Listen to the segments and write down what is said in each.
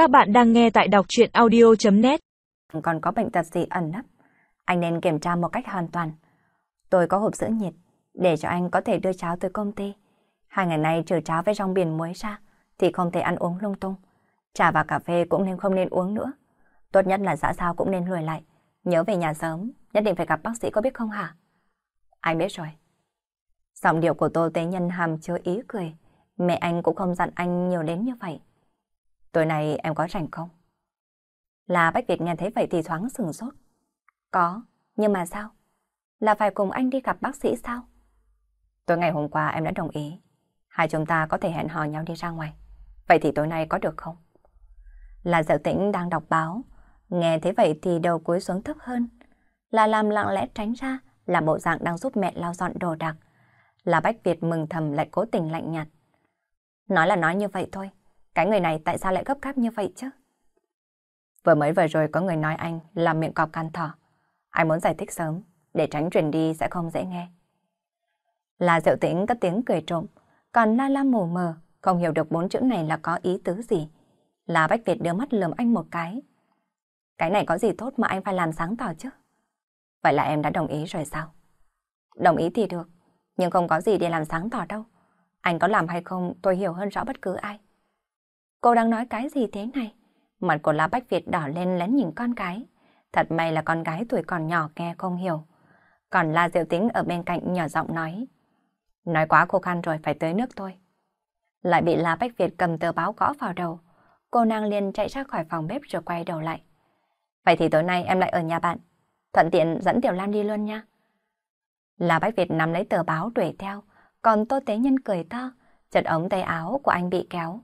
Các bạn đang nghe tại đọc chuyện audio.net Còn có bệnh tật gì ẩn nấp, anh nên kiểm tra một cách hoàn toàn. Tôi có hộp sữa nhiệt, để cho anh có thể đưa cháo tới công ty. Hai ngày nay trừ cháo với rong biển muối ra, thì không thể ăn uống lung tung. Trà và cà phê cũng nên không nên uống nữa. Tốt nhất là xã sao cũng nên lùi lại. Nhớ về nhà sớm, nhất định phải gặp bác sĩ có biết không hả? Anh biết rồi. Giọng điệu của Tô Tế Nhân hàm chứa ý cười. Mẹ anh cũng không dặn anh nhiều đến như vậy. Tối nay em có rảnh không? Là Bách Việt nghe thấy vậy thì thoáng sừng sốt. Có, nhưng mà sao? Là phải cùng anh đi gặp bác sĩ sao? Tối ngày hôm qua em đã đồng ý. Hai chúng ta có thể hẹn hò nhau đi ra ngoài. Vậy thì tối nay có được không? Là Diệu Tĩnh đang đọc báo. Nghe thấy vậy thì đầu cúi xuống thấp hơn. Là làm lặng lẽ tránh ra là bộ dạng đang giúp mẹ lau dọn đồ đạc. Là Bách Việt mừng thầm lại cố tình lạnh nhạt. Nói là nói như vậy thôi. Cái người này tại sao lại gấp gáp như vậy chứ? Vừa mới vừa rồi có người nói anh là miệng cọp can thỏ. Anh muốn giải thích sớm, để tránh truyền đi sẽ không dễ nghe. Là diệu tĩnh cất tiếng cười trộm, còn la la mù mờ, không hiểu được bốn chữ này là có ý tứ gì. Là Bách Việt đưa mắt lườm anh một cái. Cái này có gì tốt mà anh phải làm sáng tỏ chứ? Vậy là em đã đồng ý rồi sao? Đồng ý thì được, nhưng không có gì để làm sáng tỏ đâu. Anh có làm hay không tôi hiểu hơn rõ bất cứ ai. Cô đang nói cái gì thế này? Mặt của lá Bách Việt đỏ lên lén nhìn con gái. Thật may là con gái tuổi còn nhỏ nghe không hiểu. Còn La Diệu Tính ở bên cạnh nhỏ giọng nói. Nói quá khô khăn rồi phải tới nước thôi. Lại bị La Bách Việt cầm tờ báo gõ vào đầu. Cô nàng liền chạy ra khỏi phòng bếp rồi quay đầu lại. Vậy thì tối nay em lại ở nhà bạn. Thuận tiện dẫn Tiểu Lan đi luôn nha. La Bách Việt nắm lấy tờ báo đuổi theo. Còn Tô Tế Nhân cười to. Chật ống tay áo của anh bị kéo.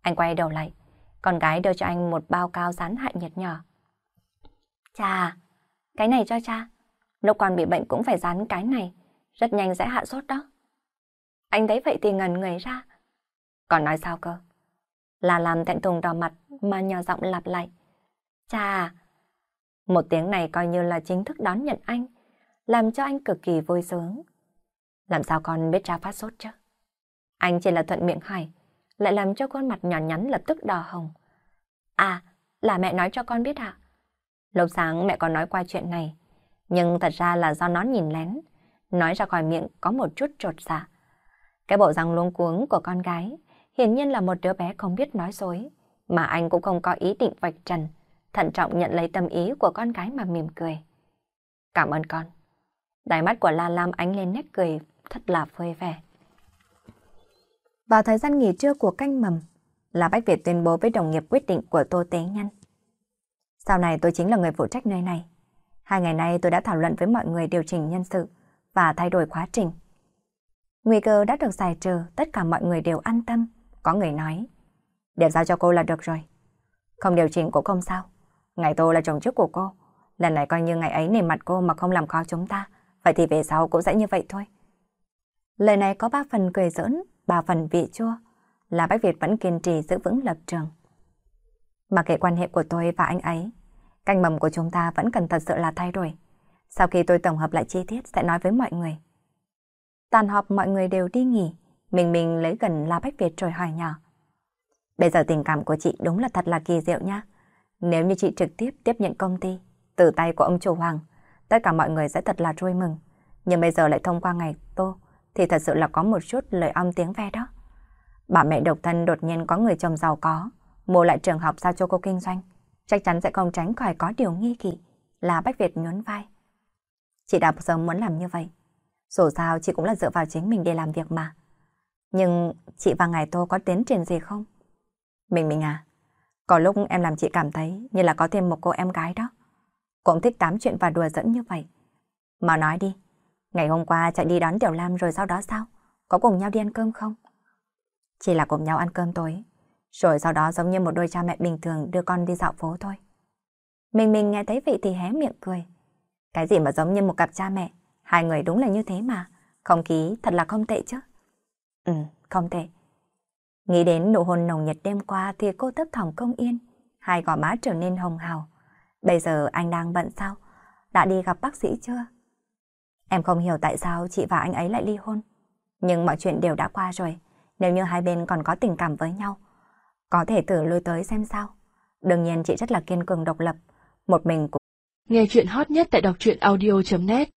Anh quay đầu lại, con gái đưa cho anh một bao cao rán hại nhiệt nhỏ. Cha, cái này cho cha. Lúc con bị bệnh cũng phải dán cái này, rất nhanh sẽ hạ sốt đó. Anh thấy vậy thì ngần người ra. Còn nói sao cơ? Là làm thẹn thùng đỏ mặt mà nhỏ giọng lặp lại. Cha, một tiếng này coi như là chính thức đón nhận anh, làm cho anh cực kỳ vui sướng. Làm sao con biết cha phát sốt chứ? Anh chỉ là thuận miệng hỏi, lại làm cho khuôn mặt nhỏ nhắn lập tức đỏ hồng. À, là mẹ nói cho con biết ạ. Lúc sáng mẹ còn nói qua chuyện này, nhưng thật ra là do nó nhìn lén, nói ra khỏi miệng có một chút trột dạ. Cái bộ răng luống cuống của con gái hiển nhiên là một đứa bé không biết nói dối, mà anh cũng không có ý định vạch trần, thận trọng nhận lấy tâm ý của con gái mà mỉm cười. Cảm ơn con. Đáy mắt của La Lam ánh lên nét cười thật là vui vẻ. Vào thời gian nghỉ trưa của canh mầm, là Bách Việt tuyên bố với đồng nghiệp quyết định của Tô Tế Nhân. Sau này tôi chính là người phụ trách nơi này. Hai ngày nay tôi đã thảo luận với mọi người điều chỉnh nhân sự và thay đổi quá trình. Nguy cơ đã được giải trừ, tất cả mọi người đều an tâm. Có người nói, điều giao cho cô là được rồi. Không điều chỉnh cũng không sao. Ngày tôi là chồng trước của cô. Lần này coi như ngày ấy nề mặt cô mà không làm khó chúng ta. Vậy thì về sau cũng sẽ như vậy thôi. Lời này có ba phần cười giỡn, ba phần vị chua, là Bách Việt vẫn kiên trì giữ vững lập trường. mà kệ quan hệ của tôi và anh ấy, canh mầm của chúng ta vẫn cần thật sự là thay đổi. Sau khi tôi tổng hợp lại chi tiết sẽ nói với mọi người. Tàn họp mọi người đều đi nghỉ, mình mình lấy gần La Bách Việt rồi hỏi nhỏ. Bây giờ tình cảm của chị đúng là thật là kỳ diệu nha. Nếu như chị trực tiếp tiếp nhận công ty, từ tay của ông chủ Hoàng, tất cả mọi người sẽ thật là vui mừng. Nhưng bây giờ lại thông qua ngày Tô, thì thật sự là có một chút lời âm tiếng ve đó. Bà mẹ độc thân đột nhiên có người chồng giàu có, mua lại trường học sao cho cô kinh doanh, chắc chắn sẽ không tránh khỏi có điều nghi kỵ, là Bách Việt nhún vai. Chị đã sớm muốn làm như vậy, dù sao chị cũng là dựa vào chính mình để làm việc mà. Nhưng chị và Ngài Tô có tiến triển gì không? Mình mình à, có lúc em làm chị cảm thấy như là có thêm một cô em gái đó. Cũng thích tám chuyện và đùa dẫn như vậy. Mà nói đi, Ngày hôm qua chạy đi đón Tiểu Lam rồi sau đó sao? Có cùng nhau đi ăn cơm không? Chỉ là cùng nhau ăn cơm tối. Rồi sau đó giống như một đôi cha mẹ bình thường đưa con đi dạo phố thôi. Mình mình nghe thấy vị thì hé miệng cười. Cái gì mà giống như một cặp cha mẹ. Hai người đúng là như thế mà. Không khí thật là không tệ chứ. Ừ, không tệ. Nghĩ đến nụ hôn nồng nhiệt đêm qua thì cô thấp thỏm công yên. Hai gò má trở nên hồng hào. Bây giờ anh đang bận sao? Đã đi gặp bác sĩ chưa? Em không hiểu tại sao chị và anh ấy lại ly hôn. Nhưng mọi chuyện đều đã qua rồi. Nếu như hai bên còn có tình cảm với nhau, có thể thử lui tới xem sao. Đương nhiên chị rất là kiên cường độc lập, một mình cũng Nghe chuyện hot nhất tại đọc truyện audio.net